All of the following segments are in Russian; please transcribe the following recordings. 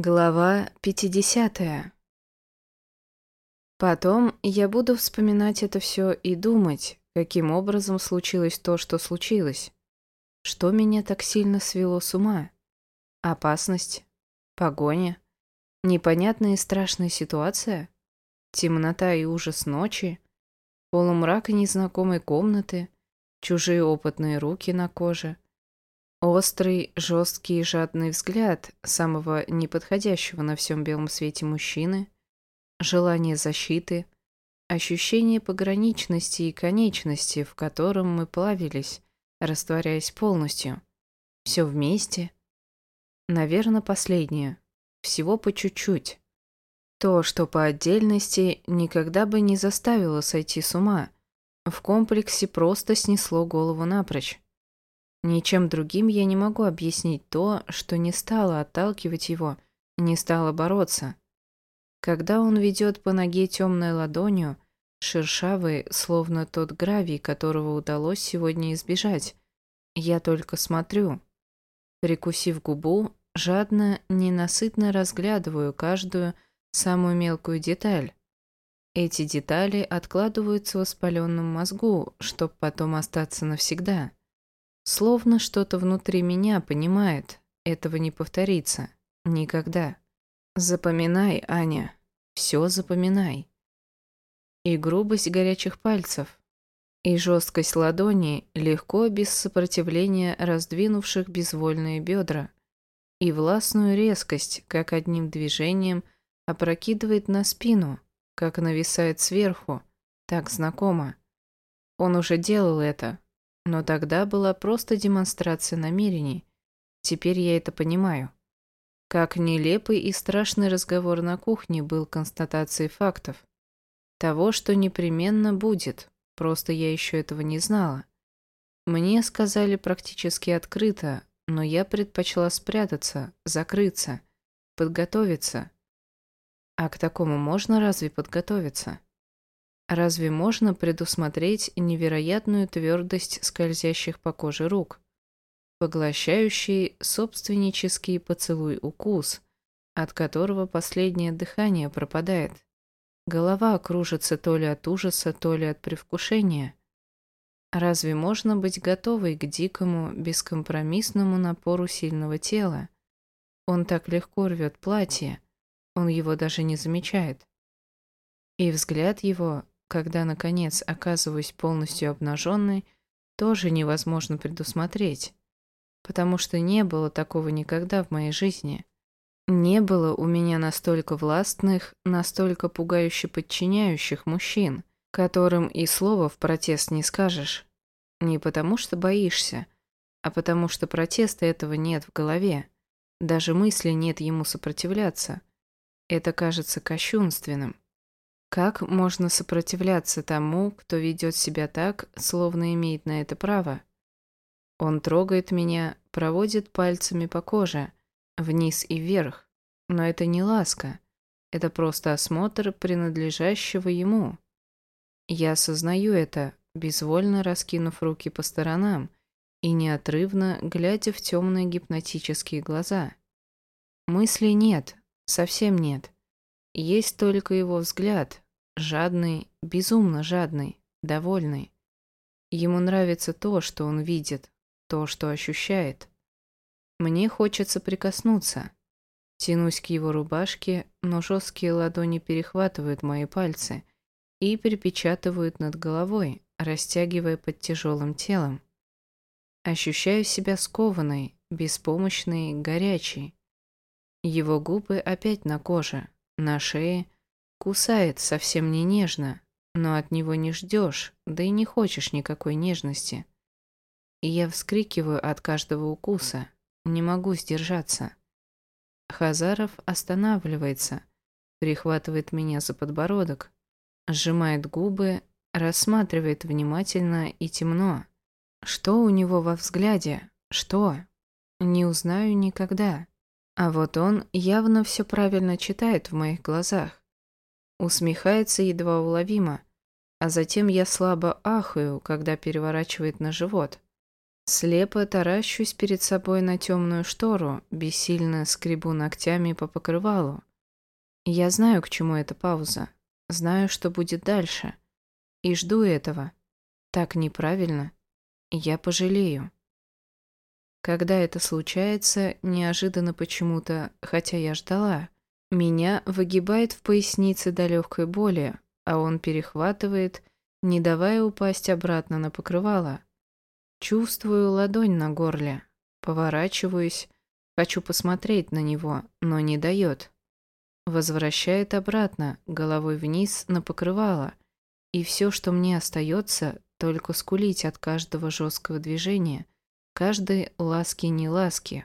Глава 50. Потом я буду вспоминать это все и думать, каким образом случилось то, что случилось. Что меня так сильно свело с ума? Опасность? Погоня? Непонятная и страшная ситуация? Темнота и ужас ночи? Полумрак и незнакомой комнаты? Чужие опытные руки на коже? Острый, жесткий и жадный взгляд самого неподходящего на всем белом свете мужчины, желание защиты, ощущение пограничности и конечности, в котором мы плавились, растворяясь полностью. Все вместе. Наверное, последнее. Всего по чуть-чуть. То, что по отдельности никогда бы не заставило сойти с ума, в комплексе просто снесло голову напрочь. Ничем другим я не могу объяснить то, что не стало отталкивать его, не стало бороться. Когда он ведет по ноге темной ладонью, шершавый, словно тот гравий, которого удалось сегодня избежать, я только смотрю. Прикусив губу, жадно, ненасытно разглядываю каждую самую мелкую деталь. Эти детали откладываются в воспаленном мозгу, чтобы потом остаться навсегда. Словно что-то внутри меня понимает, этого не повторится. Никогда. Запоминай, Аня. Все запоминай. И грубость горячих пальцев, и жесткость ладони, легко, без сопротивления раздвинувших безвольные бедра, и властную резкость, как одним движением опрокидывает на спину, как нависает сверху, так знакомо. Он уже делал это, но тогда была просто демонстрация намерений. Теперь я это понимаю. Как нелепый и страшный разговор на кухне был констатацией фактов. Того, что непременно будет, просто я еще этого не знала. Мне сказали практически открыто, но я предпочла спрятаться, закрыться, подготовиться. А к такому можно разве подготовиться? Разве можно предусмотреть невероятную твердость скользящих по коже рук? Поглощающий собственнический поцелуй-укус, от которого последнее дыхание пропадает. Голова кружится то ли от ужаса, то ли от привкушения. Разве можно быть готовой к дикому, бескомпромиссному напору сильного тела? Он так легко рвет платье, он его даже не замечает. И взгляд его когда, наконец, оказываюсь полностью обнаженной, тоже невозможно предусмотреть, потому что не было такого никогда в моей жизни. Не было у меня настолько властных, настолько пугающе подчиняющих мужчин, которым и слова в протест не скажешь. Не потому что боишься, а потому что протеста этого нет в голове. Даже мысли нет ему сопротивляться. Это кажется кощунственным. Как можно сопротивляться тому, кто ведет себя так, словно имеет на это право? Он трогает меня, проводит пальцами по коже, вниз и вверх. Но это не ласка. Это просто осмотр принадлежащего ему. Я осознаю это, безвольно раскинув руки по сторонам и неотрывно глядя в темные гипнотические глаза. Мыслей нет, совсем нет. Есть только его взгляд, жадный, безумно жадный, довольный. Ему нравится то, что он видит, то, что ощущает. Мне хочется прикоснуться. Тянусь к его рубашке, но жесткие ладони перехватывают мои пальцы и перепечатывают над головой, растягивая под тяжелым телом. Ощущаю себя скованной, беспомощной, горячей. Его губы опять на коже, на шее, кусает совсем не нежно, но от него не ждешь, да и не хочешь никакой нежности. И я вскрикиваю от каждого укуса, не могу сдержаться. Хазаров останавливается, прихватывает меня за подбородок, сжимает губы, рассматривает внимательно и темно. Что у него во взгляде? Что? Не узнаю никогда. А вот он явно все правильно читает в моих глазах. Усмехается едва уловимо, а затем я слабо ахаю, когда переворачивает на живот. Слепо таращусь перед собой на темную штору, бессильно скребу ногтями по покрывалу. Я знаю, к чему эта пауза. Знаю, что будет дальше. И жду этого. Так неправильно. Я пожалею. Когда это случается, неожиданно почему-то, хотя я ждала, меня выгибает в пояснице до легкой боли, а он перехватывает, не давая упасть обратно на покрывало. Чувствую ладонь на горле, поворачиваюсь, хочу посмотреть на него, но не дает. Возвращает обратно, головой вниз на покрывало, и все, что мне остается, только скулить от каждого жесткого движения, каждой ласки-не-ласки.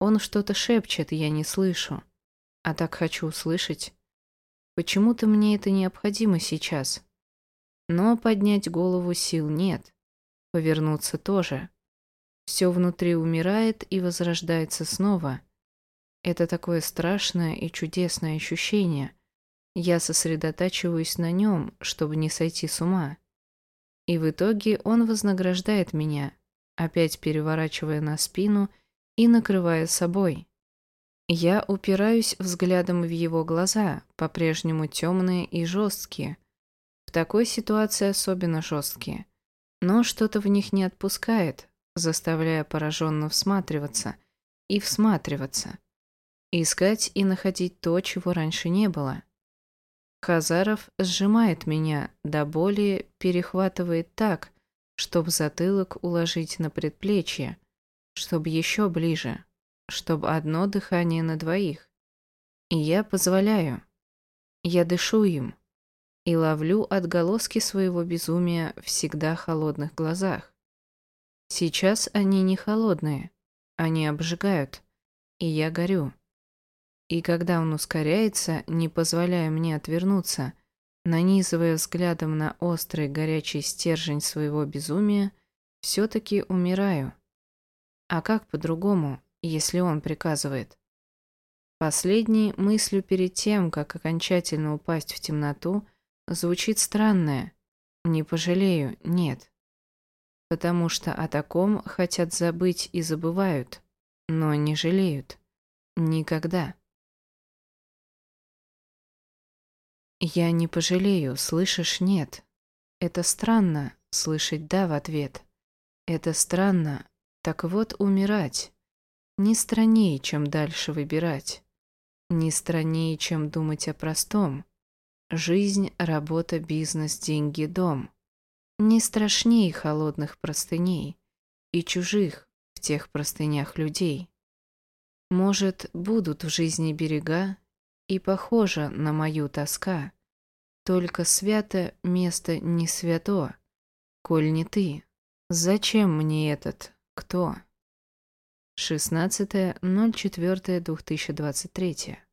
Он что-то шепчет, я не слышу. А так хочу услышать. Почему-то мне это необходимо сейчас. Но поднять голову сил нет. Повернуться тоже. Все внутри умирает и возрождается снова. Это такое страшное и чудесное ощущение. Я сосредотачиваюсь на нем, чтобы не сойти с ума. И в итоге он вознаграждает меня, опять переворачивая на спину и накрывая собой. Я упираюсь взглядом в его глаза, по-прежнему темные и жесткие. В такой ситуации особенно жесткие. Но что-то в них не отпускает, заставляя пораженно всматриваться и всматриваться. Искать и находить то, чего раньше не было. Хазаров сжимает меня, до боли перехватывает так, чтобы затылок уложить на предплечье, чтобы еще ближе, чтобы одно дыхание на двоих. И я позволяю. Я дышу им и ловлю отголоски своего безумия в всегда холодных глазах. Сейчас они не холодные, они обжигают, и я горю. И когда он ускоряется, не позволяя мне отвернуться, нанизывая взглядом на острый горячий стержень своего безумия, все-таки умираю. А как по-другому, если он приказывает? Последней мыслью перед тем, как окончательно упасть в темноту, звучит странное. Не пожалею, нет. Потому что о таком хотят забыть и забывают, но не жалеют. Никогда. Я не пожалею, слышишь, нет. Это странно, слышать «да» в ответ. Это странно, так вот умирать. Не страннее, чем дальше выбирать. Не страннее, чем думать о простом. Жизнь, работа, бизнес, деньги, дом. Не страшнее холодных простыней и чужих в тех простынях людей. Может, будут в жизни берега, и похожа на мою тоска. Только свято место не свято, коль не ты. Зачем мне этот кто? 16.04.2023